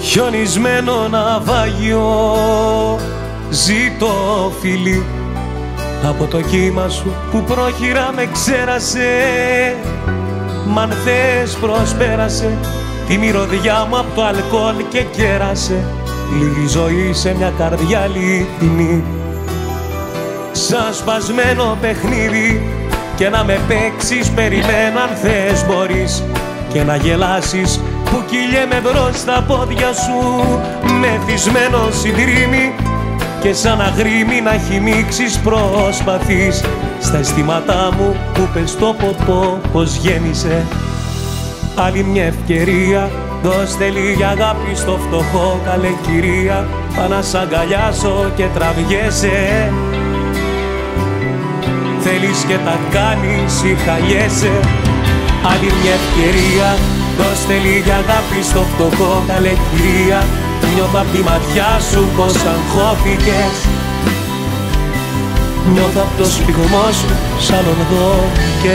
χιονισμένο ναυάγιο. Ζήτω φίλοι από το κύμα σου που πρόχειρα με ξέρασε. Μ' αν θες προσπέρασε τη μυρωδιά μου από το αλκοόλ και κέρασε. Λίγη ζωή σε μια καρδιά λιτινή Σαν σπασμένο παιχνίδι και να με παίξεις περιμένω αν θες μπορείς. Και να γελάσεις που κυλιέμαι μπρος στα πόδια σου μεθυσμένο συντρίμι και σαν αγρίμι να χυμίξεις προσπαθείς. Στα αισθήματά μου που πες το ποτό πως γέννησε άλλη μια ευκαιρία δώστε λίγη αγάπη στο φτωχό καλέ κυρία. Πά να σ' αγκαλιάσω και τραβιέσαι. Θέλεις και τα κάνεις ή χαλιέσαι. Άλλη μια ευκαιρία Δώστε λίγη αγάπη στο φτωχό καλέ κυρία Νιώθω απ' τη ματιά σου πως αγχώθηκες. Νιώθω απ' το σπιγμό σου σαν οδό και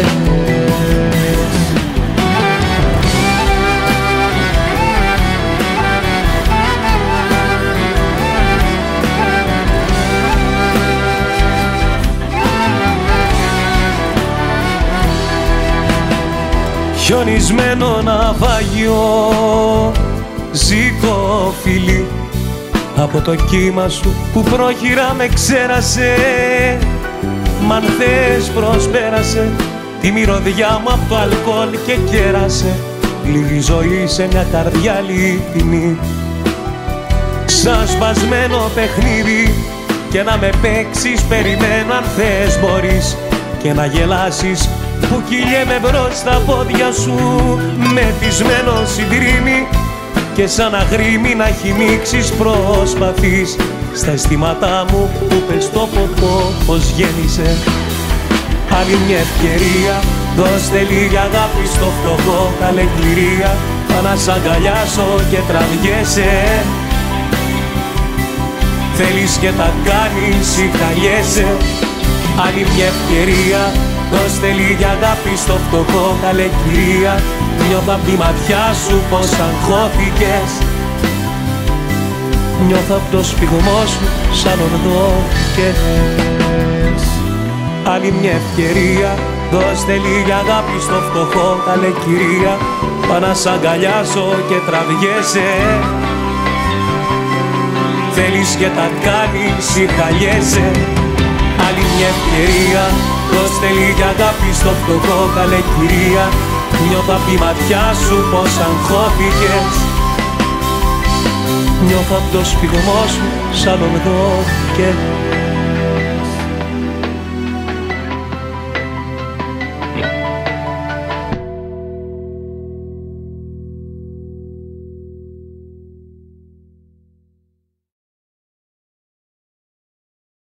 χιονισμένο ναυάγιο ζήκω φίλοι από το κύμα σου που πρόχειρα με ξέρασε. Μ' αν θες προσπέρασε τη μυρωδιά μου από το αλκοόλ και κέρασε. Λίγη ζωή σε μια καρδιά λιτινή σαν σπασμένο παιχνίδι και να με παίξεις περιμένω αν θες μπορείς. Και να γελάσεις που κυλιέμαι μπρος στα πόδια σου. Μεθυσμένο συντρίμι και σαν αγρίμι να χυμίξεις προσπαθείς. Στα αισθήματά μου που πες το ποτό πως γέννησε. Άλλη μια ευκαιρία δώστε λίγη αγάπη στο φτωχό καλέ κληρία. Να σ' αγκαλιάσω και τραβιέσαι. Θέλεις και τα κάνεις ή χαλιέσαι Άλλη μια ευκαιρία Δώστε λίγη αγάπη στο φτωχό καλέ κυρία. Νιώθω απ' τη ματιά σου πως αγχώθηκες. Νιώθω απ' το σπιγμό σου σαν ορδόκες. Άλλη μια ευκαιρία. Δώστε λίγη αγάπη στο φτωχό καλέ κυρία. Πά να σ' αγκαλιάσω και τραβιέσαι. Θέλεις και τα κάνεις ή χαλιέσαι. Άλλη μια ευκαιρία Δώστε λίγη αγάπη στο φτωχό καλέ κυρία Νιώθω απ' τη ματιά σου πως αγχώθηκες Νιώθω απ' το σπιγμό σου σαν οδό και